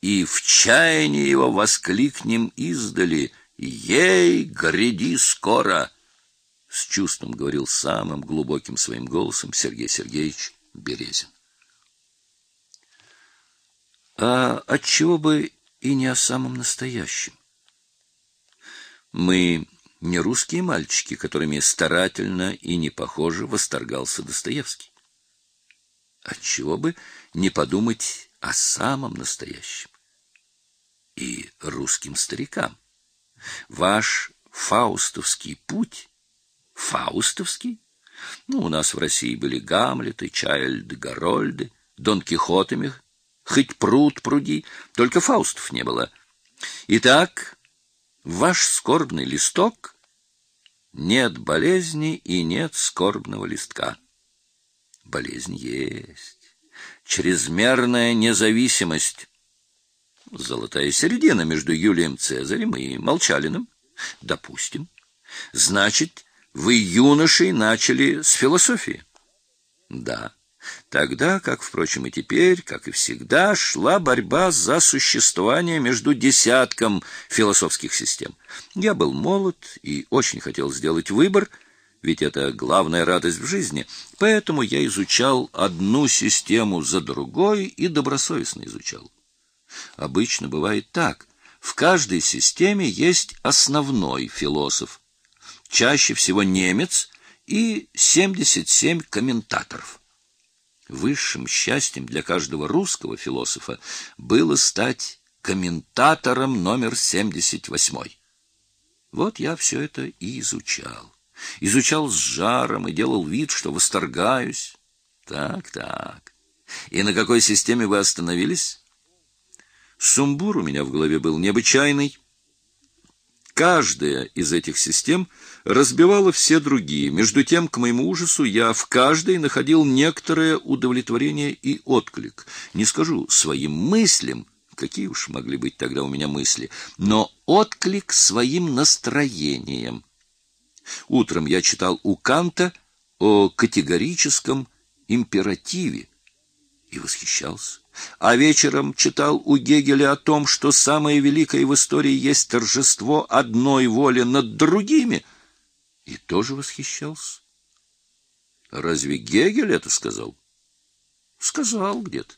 и в чаянии его воскликнем издали «Ей, гряди скоро!» С чувством говорил самым глубоким своим голосом Сергей Сергеевич Березин. А отчего бы и не о самом настоящем? Мы не русские мальчики, которыми старательно и не похоже восторгался Достоевский. Отчего бы не подумать о самом настоящем? И русским старикам. Ваш фаустовский путь, фаустовский? Ну, у нас в России были Гамлеты, Чайльды, Гарольды, Дон Кихотами, хоть пруд пруди, только Фаустов не было. Итак, ваш скорбный листок нет болезни и нет скорбного листка. Болезнь есть. Чрезмерная независимость. Золотая середина между Юлием Цезарем и Молчалиным. Допустим. Значит, вы юношей начали с философии. Да. Тогда, как, впрочем, и теперь, как и всегда, шла борьба за существование между десятком философских систем. Я был молод и очень хотел сделать выбор, ведь это главная радость в жизни, поэтому я изучал одну систему за другой и добросовестно изучал. Обычно бывает так. В каждой системе есть основной философ, чаще всего немец и 77 комментаторов. Высшим счастьем для каждого русского философа было стать комментатором номер 78. Вот я все это и изучал. Изучал с жаром и делал вид, что восторгаюсь. Так, так. И на какой системе вы остановились? Сумбур у меня в голове был необычайный. Каждая из этих систем разбивала все другие. Между тем, к моему ужасу, я в каждой находил некоторое удовлетворение и отклик. Не скажу своим мыслям, какие уж могли быть тогда у меня мысли, но отклик своим настроениям. Утром я читал у Канта о категорическом императиве и восхищался а вечером читал у Гегеля о том, что самое великое в истории есть торжество одной воли над другими, и тоже восхищался. Разве Гегель это сказал? Сказал где-то.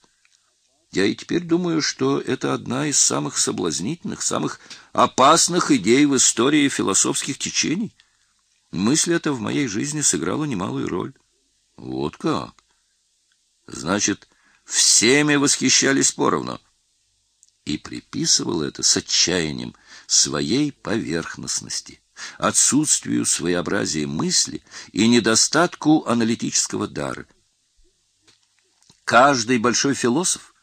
Я и теперь думаю, что это одна из самых соблазнительных, самых опасных идей в истории философских течений. Мысль эта в моей жизни сыграла немалую роль. Вот как. Значит, всеми восхищались поровну. И приписывал это с отчаянием своей поверхностности, отсутствию своеобразия мысли и недостатку аналитического дара. Каждый большой философ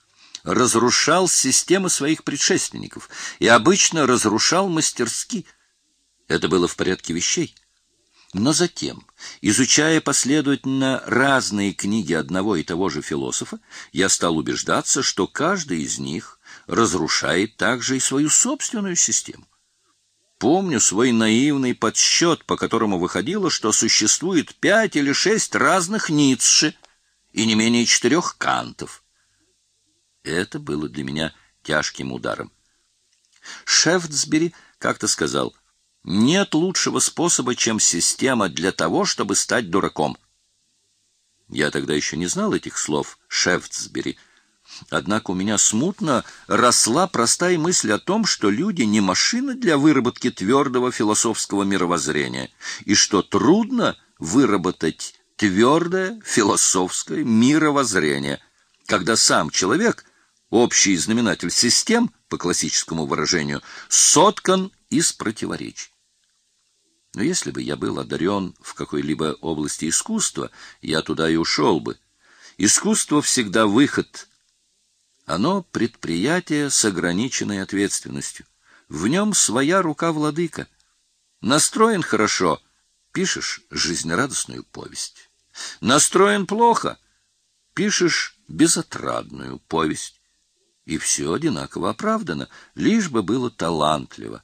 разрушал системы своих предшественников и обычно разрушал мастерски. Это было в порядке вещей. Но затем, изучая последовательно разные книги одного и того же философа, я стал убеждаться, что каждый из них разрушает также и свою собственную систему. Помню свой наивный подсчет, по которому выходило, что существует пять или шесть разных Ницше и не менее четырех Кантов. Это было для меня тяжким ударом. Шефтсбери как-то сказал — нет лучшего способа, чем система для того, чтобы стать дураком. Я тогда еще не знал этих слов Шефтсбери. Однако у меня смутно росла простая мысль о том, что люди не машины для выработки твердого философского мировоззрения, и что трудно выработать твердое философское мировоззрение, когда сам человек, общий знаменатель систем, по классическому выражению, соткан из противоречий. Но если бы я был одарен в какой-либо области искусства, я туда и ушел бы. Искусство всегда выход. Оно предприятие с ограниченной ответственностью. В нем своя рука владыка. Настроен хорошо, пишешь жизнерадостную повесть. Настроен плохо, пишешь безотрадную повесть. И все одинаково оправдано, лишь бы было талантливо.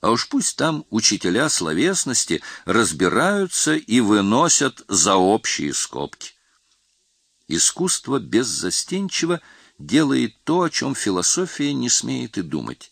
А уж пусть там учителя словесности разбираются и выносят за общие скобки. Искусство беззастенчиво делает то, о чем философия не смеет и думать.